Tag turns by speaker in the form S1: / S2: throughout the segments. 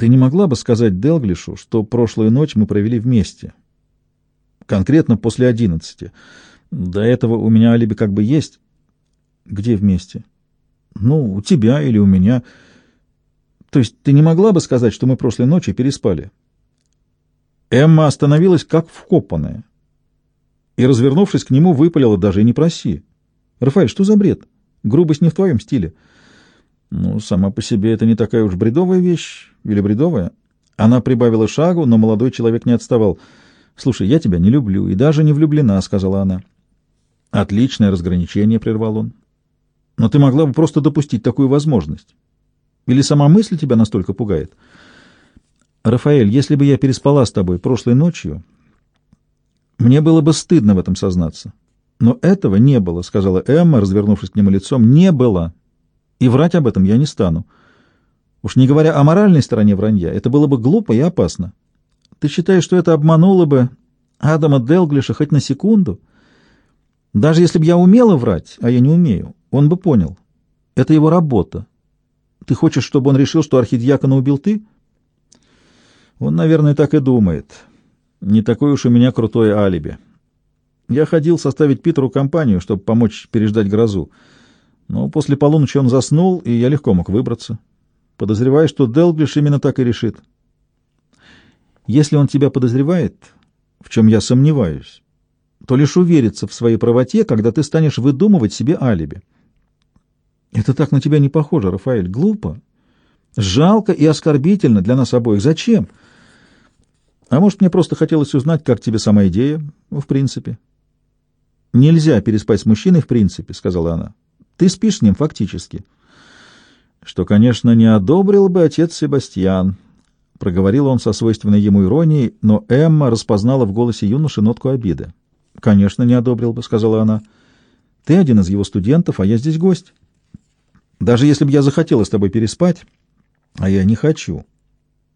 S1: Ты не могла бы сказать Делглишу, что прошлую ночь мы провели вместе? Конкретно после одиннадцати. До этого у меня алиби как бы есть. Где вместе? Ну, у тебя или у меня. То есть ты не могла бы сказать, что мы прошлой ночью переспали? Эмма остановилась как вкопанная и, развернувшись к нему, выпалила даже и не проси. «Рафаэль, что за бред? Грубость не в твоем стиле». Ну, сама по себе это не такая уж бредовая вещь или бредовая. Она прибавила шагу, но молодой человек не отставал. «Слушай, я тебя не люблю и даже не влюблена», — сказала она. «Отличное разграничение», — прервал он. «Но ты могла бы просто допустить такую возможность. Или сама мысль тебя настолько пугает?» «Рафаэль, если бы я переспала с тобой прошлой ночью, мне было бы стыдно в этом сознаться. Но этого не было», — сказала Эмма, развернувшись к нему лицом. «Не было. И врать об этом я не стану. Уж не говоря о моральной стороне вранья, это было бы глупо и опасно. Ты считаешь, что это обмануло бы Адама Делглиша хоть на секунду? Даже если бы я умела врать, а я не умею, он бы понял. Это его работа. Ты хочешь, чтобы он решил, что архидьякона убил ты? Он, наверное, так и думает. Не такой уж у меня крутое алиби. Я ходил составить Питеру компанию, чтобы помочь переждать грозу. Но после полуночи он заснул, и я легко мог выбраться. Подозреваю, что Делглиш именно так и решит. Если он тебя подозревает, в чем я сомневаюсь, то лишь уверится в своей правоте, когда ты станешь выдумывать себе алиби. Это так на тебя не похоже, Рафаэль. Глупо. Жалко и оскорбительно для нас обоих. Зачем? А может, мне просто хотелось узнать, как тебе сама идея, в принципе. Нельзя переспать с мужчиной в принципе, сказала она. Ты спишь с ним фактически. Что, конечно, не одобрил бы отец Себастьян. Проговорил он со свойственной ему иронией, но Эмма распознала в голосе юноши нотку обиды. «Конечно, не одобрил бы», — сказала она. «Ты один из его студентов, а я здесь гость. Даже если бы я захотела с тобой переспать, а я не хочу,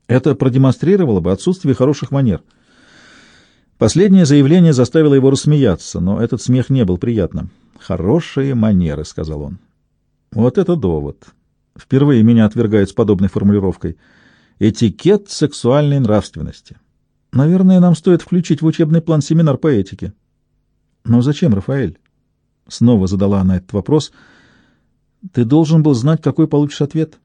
S1: это продемонстрировало бы отсутствие хороших манер». Последнее заявление заставило его рассмеяться, но этот смех не был приятным. «Хорошие манеры», — сказал он. «Вот это довод. Впервые меня отвергают с подобной формулировкой. Этикет сексуальной нравственности. Наверное, нам стоит включить в учебный план семинар по этике». «Но зачем, Рафаэль?» Снова задала она этот вопрос. «Ты должен был знать, какой получишь ответ».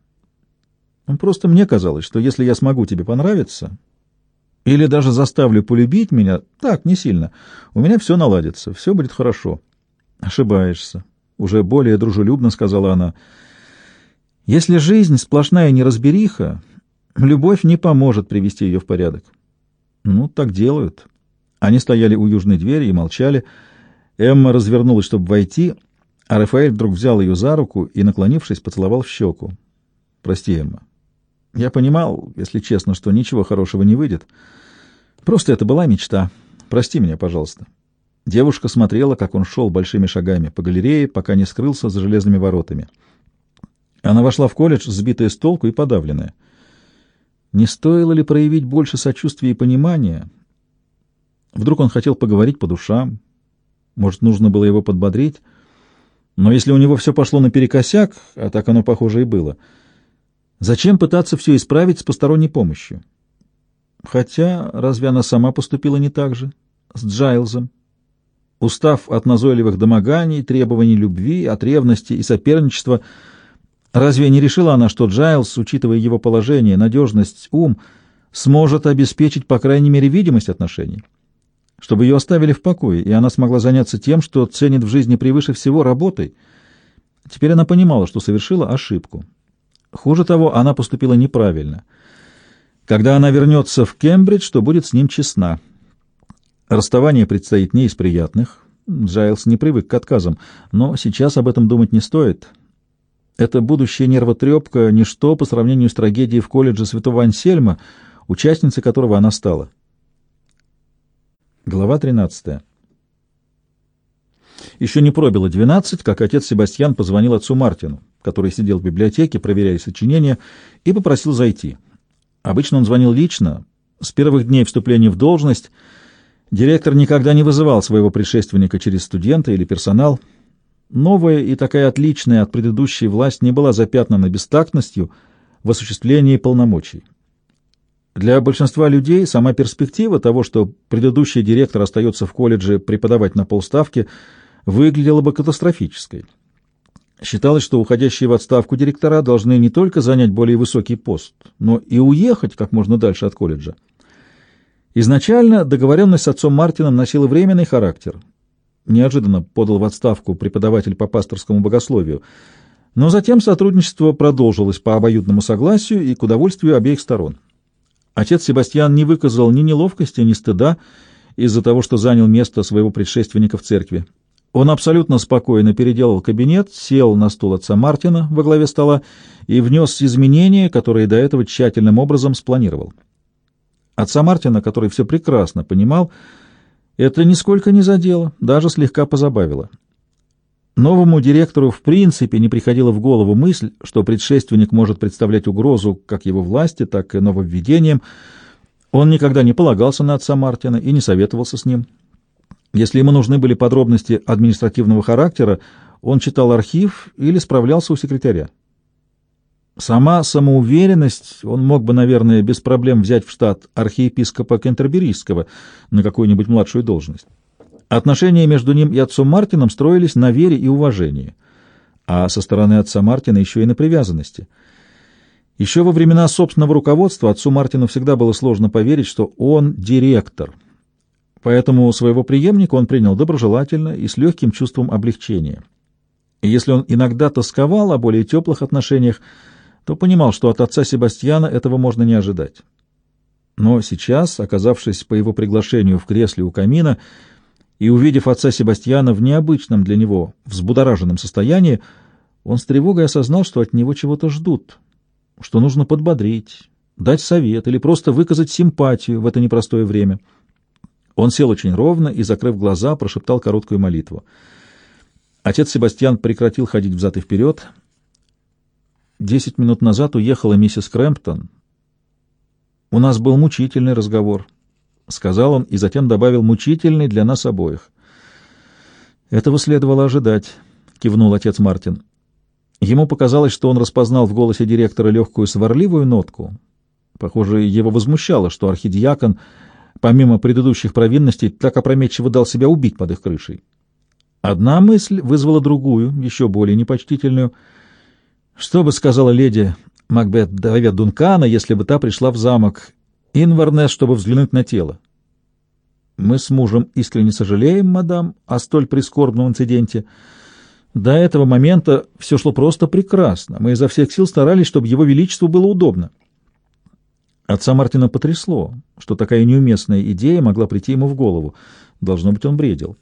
S1: «Просто мне казалось, что если я смогу тебе понравиться, или даже заставлю полюбить меня, так, не сильно, у меня все наладится, все будет хорошо». Ошибаешься, уже более дружелюбно сказала она. Если жизнь сплошная неразбериха, любовь не поможет привести ее в порядок. Ну, так делают. Они стояли у южной двери и молчали. Эмма развернулась, чтобы войти, а Рафаэль вдруг взял ее за руку и, наклонившись, поцеловал в щеку. «Прости, Эмма. Я понимал, если честно, что ничего хорошего не выйдет. Просто это была мечта. Прости меня, пожалуйста». Девушка смотрела, как он шел большими шагами по галерее, пока не скрылся за железными воротами. Она вошла в колледж, сбитая с толку и подавленная. Не стоило ли проявить больше сочувствия и понимания? Вдруг он хотел поговорить по душам? Может, нужно было его подбодрить? Но если у него все пошло наперекосяк, а так оно, похоже, и было, зачем пытаться все исправить с посторонней помощью? Хотя, разве она сама поступила не так же? С Джайлзом? Устав от назойливых домоганий, требований любви, от ревности и соперничества, разве не решила она, что Джайлс, учитывая его положение, надежность, ум, сможет обеспечить, по крайней мере, видимость отношений? Чтобы ее оставили в покое, и она смогла заняться тем, что ценит в жизни превыше всего работой. Теперь она понимала, что совершила ошибку. Хуже того, она поступила неправильно. Когда она вернется в Кембридж, то будет с ним честна. Расставание предстоит не из приятных. Джайлс не привык к отказам, но сейчас об этом думать не стоит. Это будущая нервотрепка — ничто по сравнению с трагедией в колледже Святого Ансельма, участницей которого она стала. Глава 13. Еще не пробило двенадцать, как отец Себастьян позвонил отцу Мартину, который сидел в библиотеке, проверяя сочинения, и попросил зайти. Обычно он звонил лично, с первых дней вступления в должность — Директор никогда не вызывал своего предшественника через студента или персонал. Новая и такая отличная от предыдущей власть не была запятнана бестактностью в осуществлении полномочий. Для большинства людей сама перспектива того, что предыдущий директор остается в колледже преподавать на полставки, выглядела бы катастрофической. Считалось, что уходящие в отставку директора должны не только занять более высокий пост, но и уехать как можно дальше от колледжа. Изначально договоренность с отцом Мартином носила временный характер. Неожиданно подал в отставку преподаватель по пасторскому богословию, но затем сотрудничество продолжилось по обоюдному согласию и к удовольствию обеих сторон. Отец Себастьян не выказал ни неловкости, ни стыда из-за того, что занял место своего предшественника в церкви. Он абсолютно спокойно переделал кабинет, сел на стул отца Мартина во главе стола и внес изменения, которые до этого тщательным образом спланировал. Отца Мартина, который все прекрасно понимал, это нисколько не задело, даже слегка позабавило. Новому директору в принципе не приходила в голову мысль, что предшественник может представлять угрозу как его власти, так и нововведениям. Он никогда не полагался на отца Мартина и не советовался с ним. Если ему нужны были подробности административного характера, он читал архив или справлялся у секретаря. Сама самоуверенность он мог бы, наверное, без проблем взять в штат архиепископа Кентерберийского на какую-нибудь младшую должность. Отношения между ним и отцом Мартином строились на вере и уважении, а со стороны отца Мартина еще и на привязанности. Еще во времена собственного руководства отцу Мартину всегда было сложно поверить, что он директор, поэтому своего преемника он принял доброжелательно и с легким чувством облегчения. И если он иногда тосковал о более теплых отношениях, то понимал, что от отца Себастьяна этого можно не ожидать. Но сейчас, оказавшись по его приглашению в кресле у камина и увидев отца Себастьяна в необычном для него взбудораженном состоянии, он с тревогой осознал, что от него чего-то ждут, что нужно подбодрить, дать совет или просто выказать симпатию в это непростое время. Он сел очень ровно и, закрыв глаза, прошептал короткую молитву. Отец Себастьян прекратил ходить взад и вперед — Десять минут назад уехала миссис Крэмптон. У нас был мучительный разговор, — сказал он, и затем добавил мучительный для нас обоих. Этого следовало ожидать, — кивнул отец Мартин. Ему показалось, что он распознал в голосе директора легкую сварливую нотку. Похоже, его возмущало, что архидиакон, помимо предыдущих провинностей, так опрометчиво дал себя убить под их крышей. Одна мысль вызвала другую, еще более непочтительную — что бы сказала леди Макбет Давид Дункана, если бы та пришла в замок Инварнес, чтобы взглянуть на тело? Мы с мужем искренне сожалеем, мадам, о столь прискорбном инциденте. До этого момента все шло просто прекрасно. Мы изо всех сил старались, чтобы его величеству было удобно. Отца Мартина потрясло, что такая неуместная идея могла прийти ему в голову. Должно быть, он бредил.